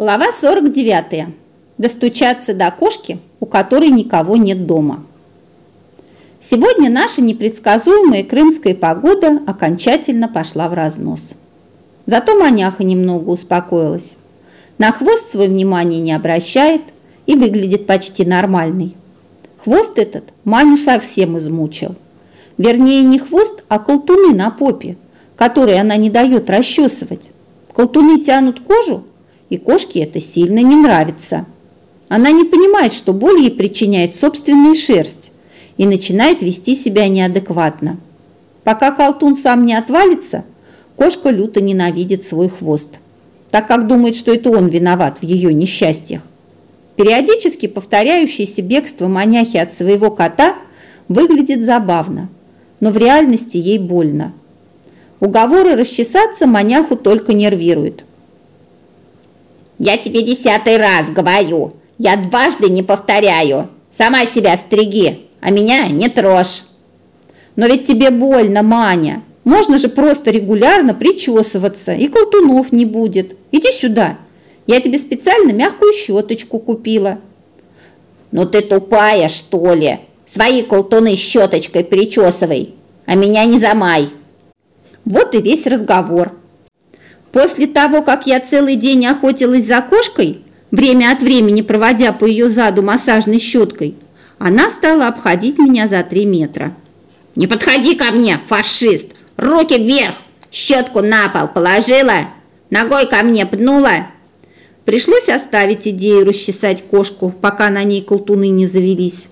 Глава 49. Достучаться до кошки, у которой никого нет дома. Сегодня наша непредсказуемая крымская погода окончательно пошла в разнос. Зато маняха немного успокоилась. На хвост свой внимание не обращает и выглядит почти нормальный. Хвост этот Маню совсем измучил. Вернее, не хвост, а колтуны на попе, которые она не дает расчесывать. Колтуны тянут кожу, и кошке это сильно не нравится. Она не понимает, что боль ей причиняет собственная шерсть и начинает вести себя неадекватно. Пока колтун сам не отвалится, кошка люто ненавидит свой хвост, так как думает, что это он виноват в ее несчастьях. Периодически повторяющееся бегство маняхи от своего кота выглядит забавно, но в реальности ей больно. Уговоры расчесаться маняху только нервируют – я тебе десятый раз говорю. Я дважды не повторяю. Сама себя стриги, а меня не трожь. Но ведь тебе больно, Маня. Можно же просто регулярно причесываться, и колтунов не будет. Иди сюда. Я тебе специально мягкую щеточку купила. Ну ты тупая, что ли? Свои колтуны щеточкой причесывай, а меня не замай. Вот и весь разговор. После того, как я целый день охотилась за кошкой, время от времени проводя по ее заду массажной щеткой, она стала обходить меня за три метра. «Не подходи ко мне, фашист! Руки вверх! Щетку на пол положила, ногой ко мне пнула!» Пришлось оставить идею расчесать кошку, пока на ней колтуны не завелись.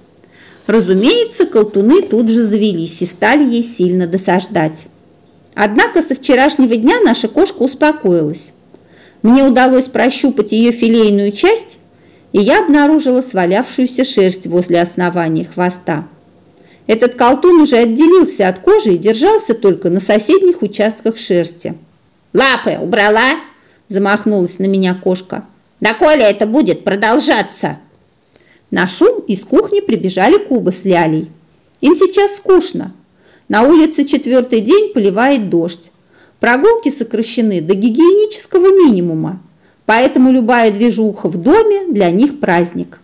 Разумеется, колтуны тут же завелись и стали ей сильно досаждать. Однако со вчерашнего дня наша кошка успокоилась. Мне удалось прощупать ее филейную часть, и я обнаружила свалявшуюся шерсть возле основания хвоста. Этот колтун уже отделился от кожи и держался только на соседних участках шерсти. «Лапы убрала?» – замахнулась на меня кошка. «Да коли это будет продолжаться?» На шум из кухни прибежали Куба с Лялей. Им сейчас скучно, на улице четвертый день поливает дождь. Прогулки сокращены до гигиенического минимума, поэтому любая движуха в доме для них праздник.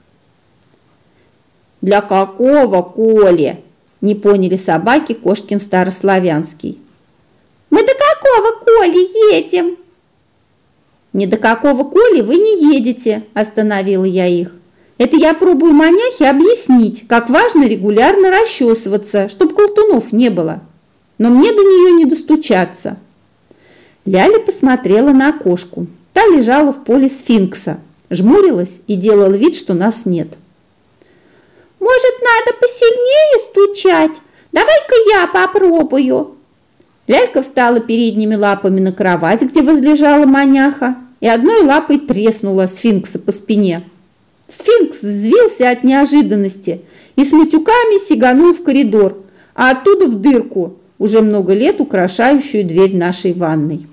«Для какого Коли?» – не поняли собаки Кошкин Старославянский. «Мы до какого Коли едем?» «Ни до какого Коли вы не едете», – остановила я их. Это я пробую маняхе объяснить, как важно регулярно расчесываться, чтобы колтунов не было. Но мне до нее не достучаться. Ляля посмотрела на окошку. Та лежала в поле сфинкса, жмурилась и делала вид, что нас нет. «Может, надо посильнее стучать? Давай-ка я попробую!» Лялька встала передними лапами на кровать, где возлежала маняха, и одной лапой треснула сфинкса по спине. Сфинкс взвился от неожиданности и с матюками сиганул в коридор, а оттуда в дырку, уже много лет украшающую дверь нашей ванной.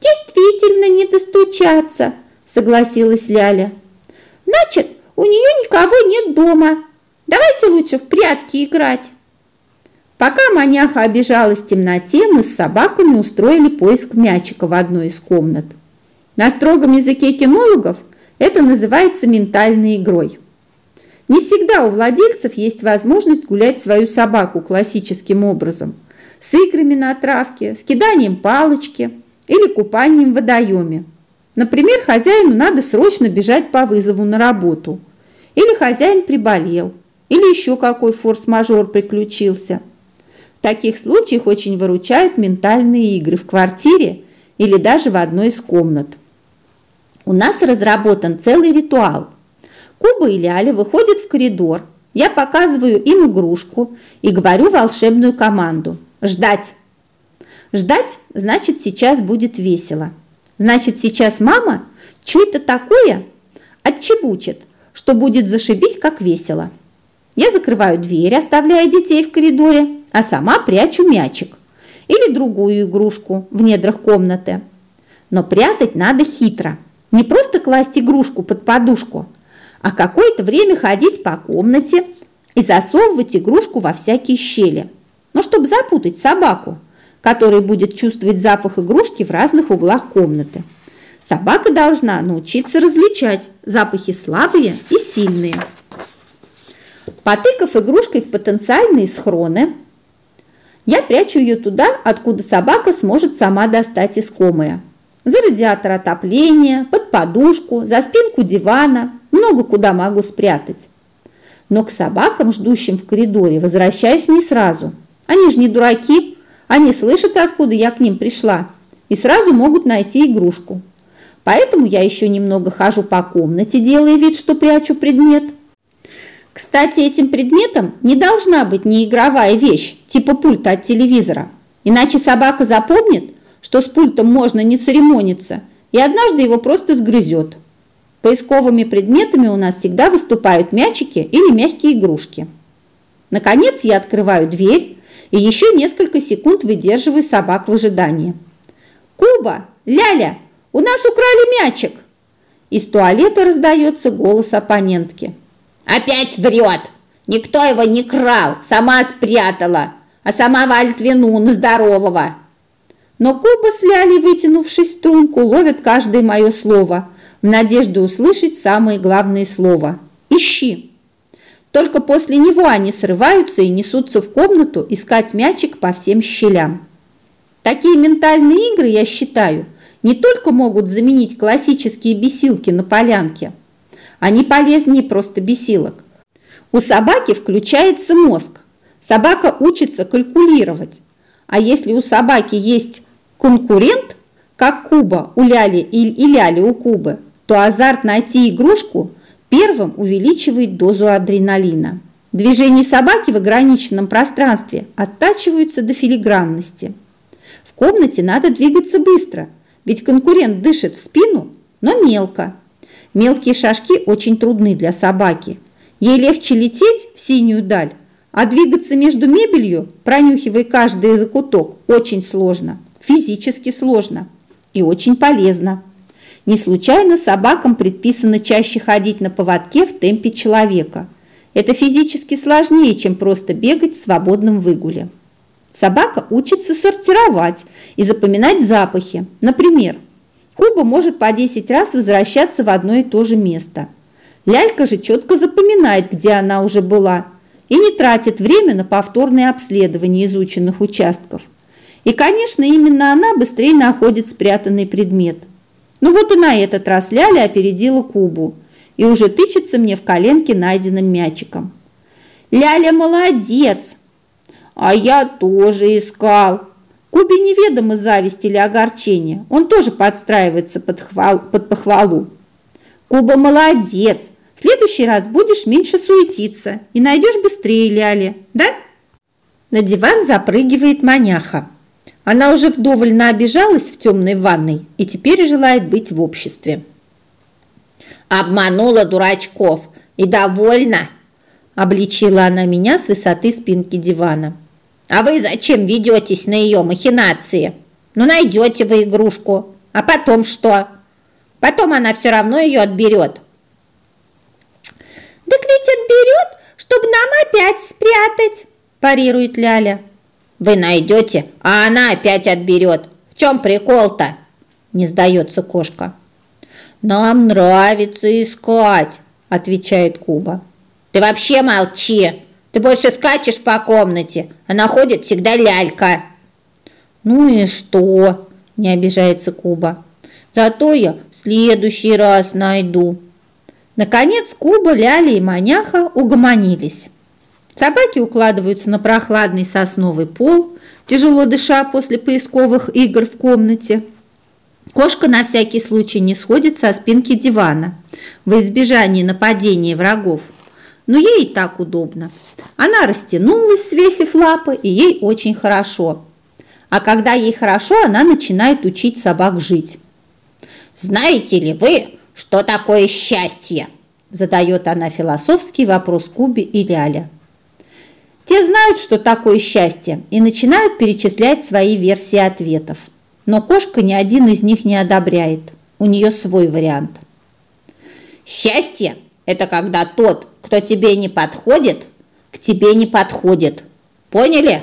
«Действительно не достучаться», – согласилась Ляля. «Значит, у нее никого нет дома. Давайте лучше в прятки играть». Пока маняха обижалась в темноте, мы с собаками устроили поиск мячика в одной из комнат. На строгом языке кинологов – это называется ментальной игрой. Не всегда у владельцев есть возможность гулять свою собаку классическим образом, с играми на травке, с киданием палочки или купанием в водоеме. Например, хозяину надо срочно бежать по вызову на работу, или хозяин приболел, или еще какой форс-мажор приключился. В таких случаях очень выручают ментальные игры в квартире или даже в одной из комнат – у нас разработан целый ритуал. Куба и Ляля выходят в коридор, я показываю им игрушку и говорю волшебную команду «Ждать!». Ждать значит сейчас будет весело. Значит сейчас мама что-то такое отчебучит, что будет зашибись как весело. Я закрываю дверь, оставляя детей в коридоре, а сама прячу мячик или другую игрушку в недрах комнаты. Но прятать надо хитро – не просто класть игрушку под подушку, а какое-то время ходить по комнате и засовывать игрушку во всякие щели. Ну, чтобы запутать собаку, которая будет чувствовать запах игрушки в разных углах комнаты. Собака должна научиться различать запахи слабые и сильные. Потыкав игрушкой в потенциальные схроны, я прячу ее туда, откуда собака сможет сама достать искомое. За радиатор отопления, под подушку, за спинку дивана, много куда могу спрятать. Но к собакам, ждущим в коридоре, возвращаюсь не сразу. Они же не дураки, они слышат, откуда я к ним пришла, и сразу могут найти игрушку. Поэтому я еще немного хожу по комнате, делая вид, что прячу предмет. Кстати, этим предметом не должна быть неигровая вещь, типа пульта от телевизора. Иначе собака запомнит, что с пультом можно не церемониться, и однажды его просто сгрызет. Поисковыми предметами у нас всегда выступают мячики или мягкие игрушки. Наконец я открываю дверь и еще несколько секунд выдерживаю собак в ожидании. «Куба! Ляля! У нас украли мячик!» Из туалета раздается голос оппонентки. «Опять врет! Никто его не крал, сама спрятала, а сама валит вину на здорового!» Но Куба с Лялей, вытянувшись струнку, ловят каждое мое слово, в надежде услышать самое главное слово «Ищи!». Только после него они срываются и несутся в комнату искать мячик по всем щелям. Такие ментальные игры, я считаю, не только могут заменить классические бесилки на полянке, они полезнее просто бесилок. У собаки включается мозг. Собака учится калькулировать. А если у собаки есть конкурент, как Куба у Ляли и Ляли у Кубы, то азарт найти игрушку первым увеличивает дозу адреналина. Движения собаки в ограниченном пространстве оттачиваются до филигранности. В комнате надо двигаться быстро – ведь конкурент дышит в спину, но мелко. Мелкие шажки очень трудны для собаки. Ей легче лететь в синюю даль, а двигаться между мебелью, пронюхивая каждый закуток, очень сложно, физически сложно и очень полезно. Не случайно собакам предписано чаще ходить на поводке в темпе человека. Это физически сложнее, чем просто бегать в свободном выгуле. Собака учится сортировать и запоминать запахи. Например, Куба может по 10 раз возвращаться в одно и то же место. Лялька же четко запоминает, где она уже была, и не тратит время на повторное обследование изученных участков. И, конечно, именно она быстрее находит спрятанный предмет. Ну вот и на этот раз Ляля опередила Кубу и уже тычется мне в коленке найденным мячиком. «Ляля молодец!» А я тоже искал. Кубе неведомо зависть или огорчение. Он тоже подстраивается под, хвал, под похвалу. Куба молодец. В следующий раз будешь меньше суетиться и найдешь быстрее Ляли, да? На диван запрыгивает маняха. Она уже вдоволь наобижалась в темной ванной и теперь желает быть в обществе. Обманула дурачков и довольна, обличила она меня с высоты спинки дивана. А вы зачем ведетесь на ее махинации? Ну, найдете вы игрушку. А потом что? Потом она все равно ее отберет. Отберет, чтобы нам опять спрятать, парирует Ляля. Вы найдете, а она опять отберет. В чем прикол-то? Не сдается кошка. Нам нравится искать, отвечает Куба. Ты вообще молчи, ты больше скачешь по комнате, а находит всегда лялька. Ну и что? Не обижается Куба. Зато я в следующий раз найду. Наконец Куба, Ляля и Маняха угомонились. Собаки укладываются на прохладный сосновый пол, тяжело дыша после поисковых игр в комнате. Кошка на всякий случай не сходит со спинки дивана во избежание нападения врагов но ей и так удобно. Она растянулась, свесив лапы, и ей очень хорошо. А когда ей хорошо, она начинает учить собак жить. «Знаете ли вы, что такое счастье?» задает она философский вопрос Кубе и Ляля. Те знают, что такое счастье, и начинают перечислять свои версии ответов. Но кошка ни один из них не одобряет. У нее свой вариант. Счастье – это когда тот, кто тебе не подходит, к тебе не подходит. Поняли?